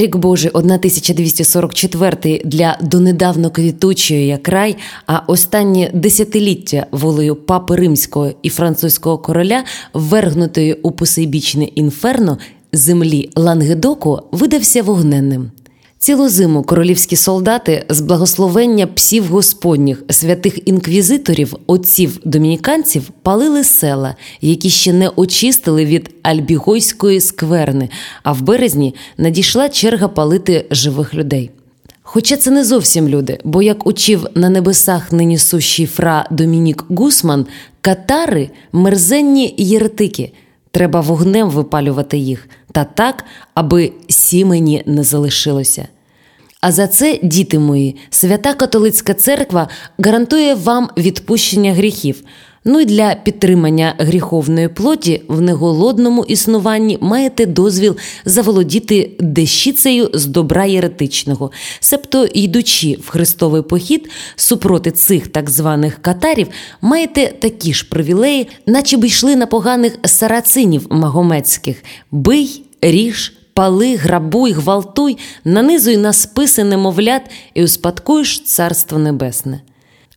Рік Божий 1244 для донедавно квітучої як рай, а останнє десятиліття волею папи римського і французького короля, ввергнутої у посейбічне інферно землі Лангедоку, видався вогненним. Цілу зиму королівські солдати з благословення псів господніх, святих інквізиторів, отців домініканців палили села, які ще не очистили від альбігойської скверни, а в березні надійшла черга палити живих людей. Хоча це не зовсім люди, бо, як учив на небесах нині сущий фра Домінік Гусман, катари мерзенні єретики. Треба вогнем випалювати їх, та так, аби сімені не залишилося. А за це, діти мої, свята католицька церква гарантує вам відпущення гріхів. Ну і для підтримання гріховної плоті в неголодному існуванні маєте дозвіл заволодіти дещицею з добра єретичного, себто йдучи в хрестовий похід супроти цих так званих катарів, маєте такі ж привілеї, наче б йшли на поганих сарацинів магомецьких бий, ріж. Пали, грабуй, гвалтуй, нанизуй на списи немовлят і успадкуєш Царство Небесне.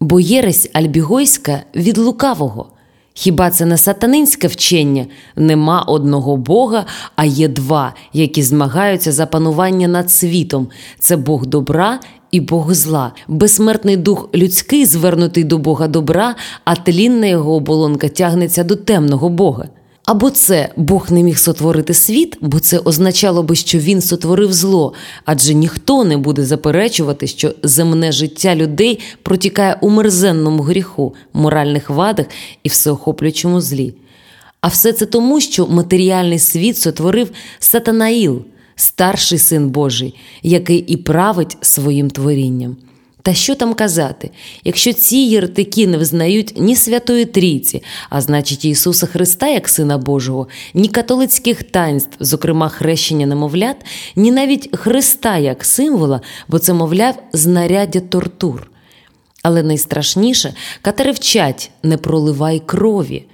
Бо єресь альбігойська від лукавого. Хіба це не сатанинське вчення? Нема одного Бога, а є два, які змагаються за панування над світом: це Бог добра і Бог зла, безсмертний дух людський, звернутий до Бога добра, а тлінна його оболонка тягнеться до темного Бога. Або це Бог не міг сотворити світ, бо це означало би, що він сотворив зло, адже ніхто не буде заперечувати, що земне життя людей протікає у мерзенному гріху, моральних вадах і всеохоплюючому злі. А все це тому, що матеріальний світ сотворив Сатанаїл, старший син Божий, який і править своїм творінням. Та що там казати, якщо ці єртики не визнають ні Святої Трійці, а значить Ісуса Христа як Сина Божого, ні католицьких таїнств, зокрема хрещення немовлят, ні навіть Христа як символа, бо це, мовляв, знаряддя тортур. Але найстрашніше катери вчать не проливай крові,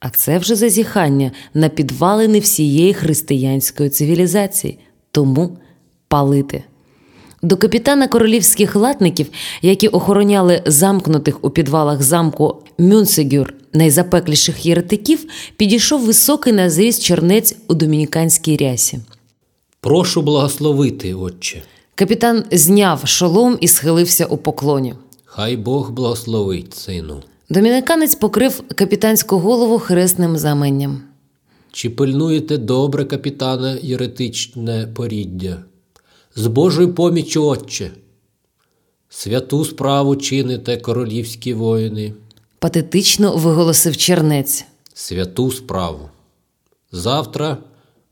а це вже зазіхання на підвалини всієї християнської цивілізації, тому палити. До капітана королівських латників, які охороняли замкнутих у підвалах замку Мюнсегюр найзапекліших єретиків, підійшов високий на зріст чернець у домініканській рясі. Прошу благословити, отче. Капітан зняв шолом і схилився у поклоні. Хай Бог благословить, сину. Домініканець покрив капітанську голову хресним заменням. Чи пильнуєте добре, капітане, єретичне поріддя? З Божою поміччю, Отче, святу справу чините королівські воїни. Патетично виголосив чернець. Святу справу. Завтра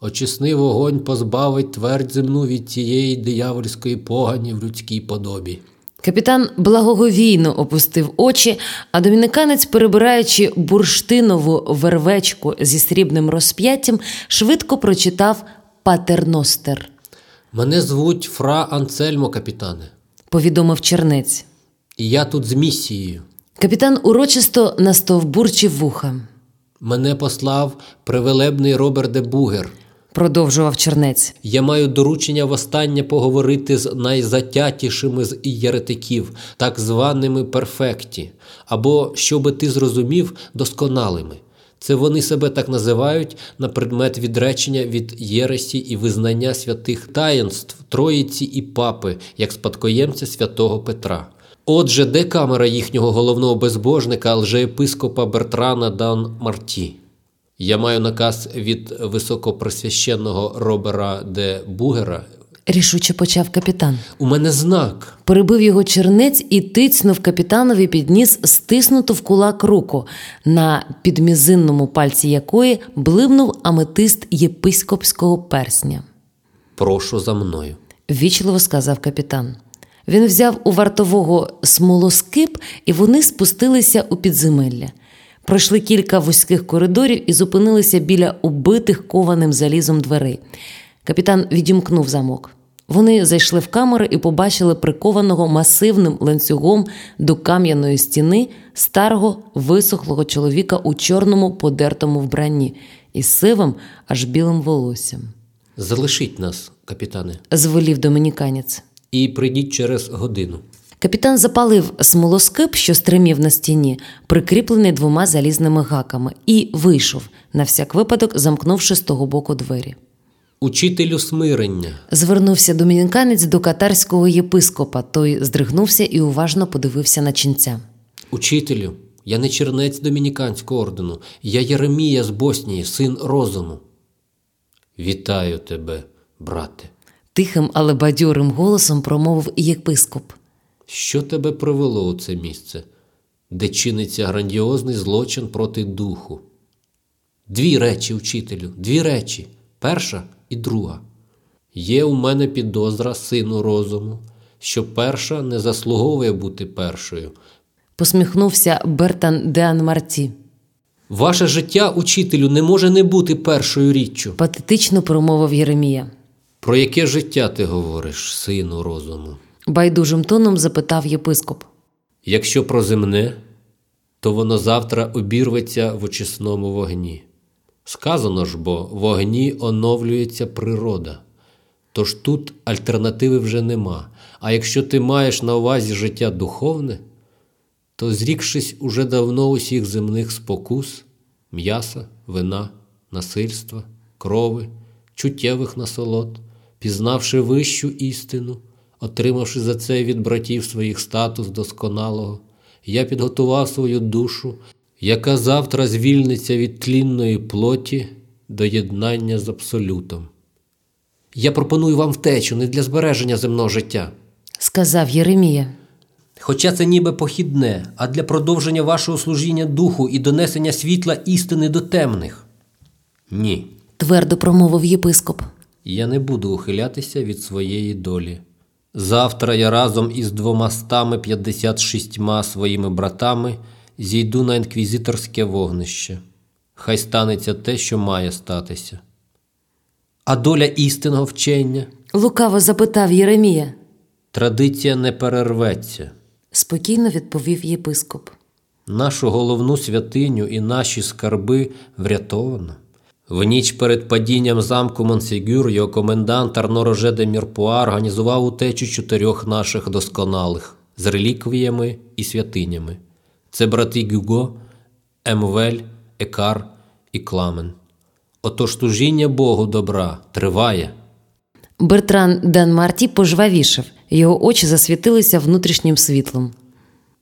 очисний вогонь позбавить твердь земну від тієї диявольської погані в людській подобі. Капітан благоговійно опустив очі, а доміниканець, перебираючи бурштинову вервечку зі срібним розп'яттям, швидко прочитав Патерностер. Мене звуть Фра Анцельмо, капітане, повідомив чернець. І я тут з місією. Капітан урочисто настовбурчив вуха. Мене послав привелебний Роберт де Бугер. Продовжував чернець. Я маю доручення востаннє поговорити з найзатятішими з єретиків, так званими перфекті, або, щоби ти зрозумів, досконалими. Це вони себе так називають на предмет відречення від єресі і визнання святих таїнств Троїці і папи як спадкоємця святого Петра. Отже, де камера їхнього головного безбожника, лжеєпископа Бертрана Дан Марті? Я маю наказ від високопресвященного Робера де Бугера. Рішуче почав капітан. У мене знак. Перебив його чернець і тицнув капітанові підніс стиснуту в кулак руку, на підмізинному пальці якої блимнув аметист єпископського персня. Прошу за мною, ввічливо сказав капітан. Він взяв у вартового смолоскип, і вони спустилися у підземелля. Пройшли кілька вузьких коридорів і зупинилися біля убитих кованим залізом дверей. Капітан відімкнув замок. Вони зайшли в камери і побачили прикованого масивним ланцюгом до кам'яної стіни старого висохлого чоловіка у чорному подертому вбранні із сивим аж білим волоссям. Залишіть нас, капітане, звелів домініканець. і прийдіть через годину. Капітан запалив смолоскип, що стримів на стіні, прикріплений двома залізними гаками, і вийшов, на всяк випадок, замкнувши з того боку двері. Учителю смирення. Звернувся домініканець до катарського єпископа. Той здригнувся і уважно подивився на ченця. Учителю, я не чернець домініканського ордену, я Єремія з Боснії, син розуму. Вітаю тебе, брате. Тихим, але бадьорим голосом промовив єпископ. Що тебе привело у це місце, де чиниться грандіозний злочин проти духу? Дві речі, учителю, дві речі. Перша і друга. Є у мене підозра сину розуму, що перша не заслуговує бути першою. Посміхнувся Бертан де Анмарті. Ваше життя, учителю, не може не бути першою річчю. Патетично промовив Єремія. Про яке життя ти говориш, сину розуму? Байдужим тоном запитав єпископ. Якщо про земне, то воно завтра обірветься в очисному вогні. Сказано ж бо, в вогні оновлюється природа. Тож тут альтернативи вже нема. А якщо ти маєш на увазі життя духовне, то зрікшись уже давно усіх земних спокус, м'яса, вина, насильства, крови, чуттєвих насолод, пізнавши вищу істину, отримавши за це від братів своїх статус досконалого, я підготував свою душу, яка завтра звільниться від тлінної плоті до єднання з абсолютом. Я пропоную вам втечу не для збереження земного життя. Сказав Єремія. Хоча це ніби похідне, а для продовження вашого служіння духу і донесення світла істини до темних. Ні, Твердо промовив єпископ. я не буду ухилятися від своєї долі. Завтра я разом із двомастами п'ятдесят шістьма своїми братами зійду на інквізиторське вогнище. Хай станеться те, що має статися. А доля істинного вчення Лукаво запитав Єремія. традиція не перерветься. Спокійно відповів єпископ. Нашу головну святиню і наші скарби врятовано. В ніч перед падінням замку Монсігюр його комендант Арно Роже де Мірпуа організував утечу чотирьох наших досконалих з реліквіями і святинями. Це брати Гюго, Емвель, Екар і Кламен. Отож служіння Богу добра триває. Бертран Данмарті пожвавішав, його очі засвітилися внутрішнім світлом.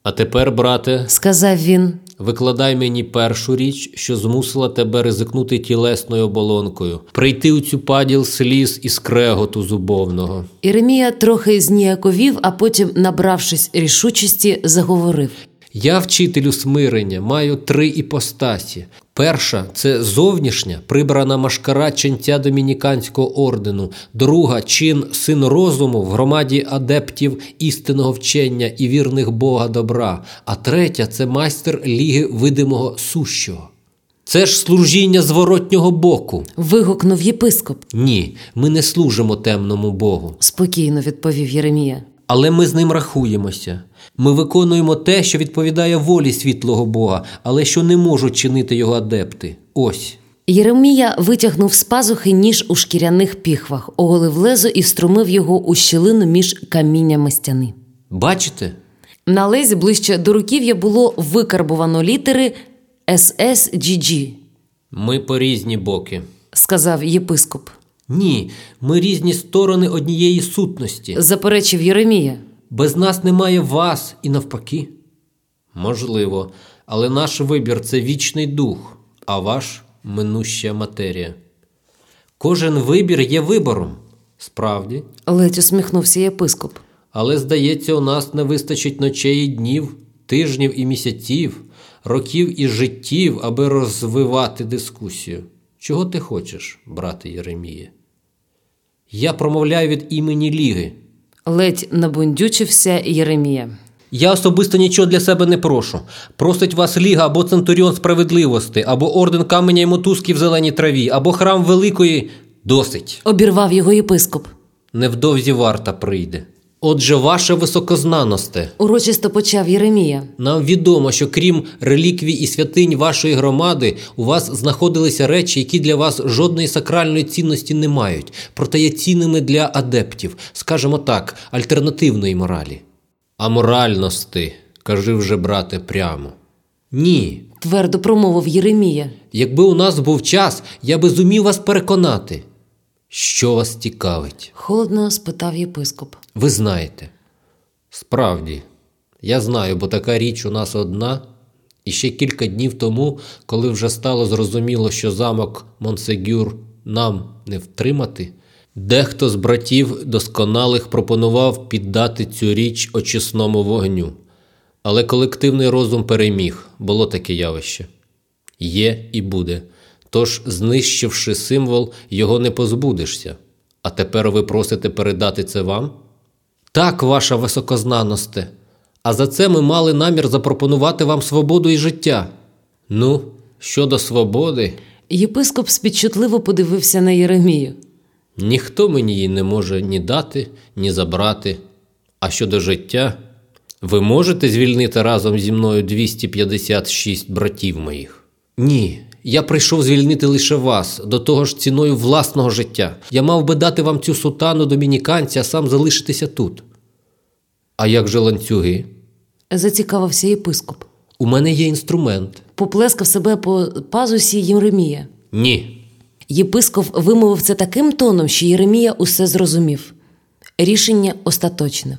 А тепер, брате, Сказав він, Викладай мені першу річ, що змусила тебе ризикнути тілесною оболонкою, прийти у цю паділ сліз і скреготу зубовного. Єремія трохи зніяковів, а потім, набравшись рішучості, заговорив. Я, вчителю смирення, маю три іпостасі. Перша це зовнішня, прибрана машкара ченця домініканського ордену, друга чин син розуму в громаді адептів істинного вчення і вірних Бога добра, а третя це майстер ліги видимого сущого. Це ж служіння зворотнього боку. Вигукнув єпископ. Ні, ми не служимо темному Богу, Спокійно відповів Єремія. Але ми з ним рахуємося. Ми виконуємо те, що відповідає волі світлого Бога, але що не можуть чинити його адепти. Ось. Єремія витягнув з пазухи ніж у шкіряних піхвах, оголив лезо і струмив його у щілину між каміннями стіни. Бачите? На лезі ближче до руків'я було викарбувано літери SSGG, Ми по різні боки. сказав єпископ. Ні, ми різні сторони однієї сутності. Заперечив Єремія. Без нас немає вас і навпаки. Можливо, але наш вибір це вічний дух, а ваш минуща матерія. Кожен вибір є вибором. Справді. Ледь усміхнувся єпископ. Але, здається, у нас не вистачить ночей і днів, тижнів і місяців, років і життів, аби розвивати дискусію. Чого ти хочеш, брате Єреміє? Я промовляю від імені Ліги. Ледь набундючився Єремія. Я особисто нічого для себе не прошу. Просить вас Ліга або Центуріон справедливості, або орден каменя і мотузки в зеленій траві, або храм Великої. Досить. Обірвав його єпископ. Невдовзі варта прийде. Отже, ваше високознаносте, Урочисто почав Єремія. нам відомо, що крім реліквій і святинь вашої громади, у вас знаходилися речі, які для вас жодної сакральної цінності не мають, проте є цінними для адептів, скажімо так, альтернативної моралі. А моральності, кажи вже, брате, прямо. Ні. Твердо промовив Єремія. Якби у нас був час, я би зумів вас переконати. Що вас цікавить? Холодно спитав єпископ. Ви знаєте. Справді, я знаю, бо така річ у нас одна. І ще кілька днів тому, коли вже стало зрозуміло, що замок Монсегюр нам не втримати, дехто з братів досконалих пропонував піддати цю річ очисному вогню. Але колективний розум переміг, було таке явище. Є і буде. Тож, знищивши символ, його не позбудешся. А тепер ви просите передати це вам? Так, ваша високознаносте. А за це ми мали намір запропонувати вам свободу і життя. Ну, щодо свободи, Єпископ спідчутливо подивився на Єремію. ніхто мені її не може ні дати, ні забрати. А щодо життя, ви можете звільнити разом зі мною 256 братів моїх? Ні. Я прийшов звільнити лише вас, до того ж ціною власного життя. Я мав би дати вам цю сутану домініканця, а сам залишитися тут. А як же ланцюги? Зацікавився єпископ. У мене є інструмент. Поплескав себе по пазусі Єремія. Ні. Єпископ вимовив це таким тоном, що Єремія усе зрозумів. Рішення остаточне.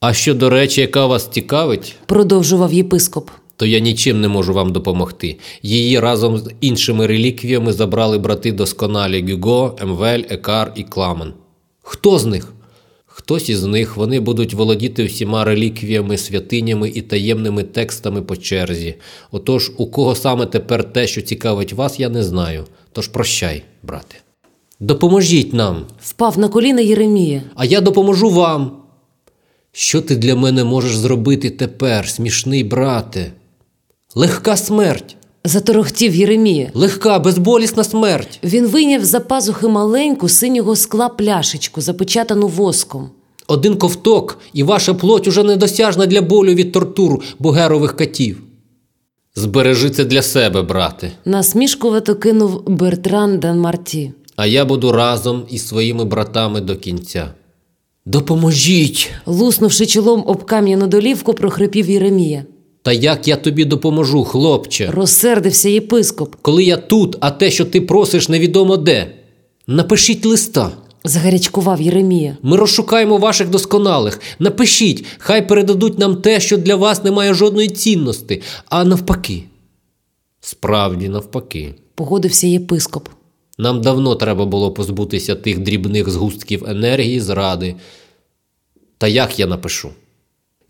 А щодо речі, яка вас цікавить, Продовжував єпископ. То я нічим не можу вам допомогти. Її разом з іншими реліквіями забрали брати досконалі Гюго, Емвель, Екар і Кламен. Хто з них? Хтось із них вони будуть володіти всіма реліквіями, святинями і таємними текстами по черзі. Отож, у кого саме тепер те, що цікавить вас, я не знаю. Тож прощай, брате. Допоможіть нам, Впав на коліна Єремія. а я допоможу вам. Що ти для мене можеш зробити тепер, смішний брате? Легка смерть, Заторохтів Єремія. легка, безболісна смерть. Він вийняв з-за пазухи маленьку синього скла пляшечку, запечатану воском. Один ковток, і ваша плоть уже недосяжна для болю від тортур бугерових катів. Збережи це для себе, брате, Насмішкувато кинув Бертран Данмарті. а я буду разом із своїми братами до кінця. Допоможіть! Луснувши чолом об кам'яну долівку, прохрипів Єремія. Та як я тобі допоможу, хлопче? Розсердився єпископ. Коли я тут, а те, що ти просиш, невідомо де. Напишіть листа. Загарячкував Єремія. Ми розшукаємо ваших досконалих. Напишіть, хай передадуть нам те, що для вас не має жодної цінності, а навпаки. Справді, навпаки. Погодився єпископ. Нам давно треба було позбутися тих дрібних згустків енергії, зради. Та як я напишу?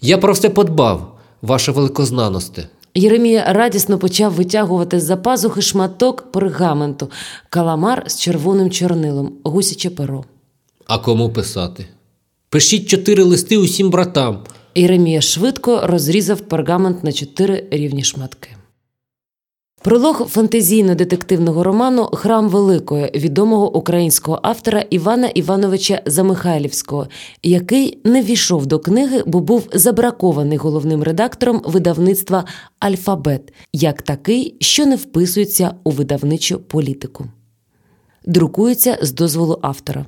Я про все подбав, ваше великознаносте. Єремія радісно почав витягувати з-за пазухи шматок пергаменту, каламар з червоним чорнилом, гусяче перо. А кому писати? Пишіть чотири листи усім братам. Єремія швидко розрізав пергамент на чотири рівні шматки. Пролог фантазійно-детективного роману Храм Великої відомого українського автора Івана Івановича Замихайлівського, який не війшов до книги, бо був забракований головним редактором видавництва Альфабет як такий, що не вписується у видавничу політику. Друкується з дозволу автора.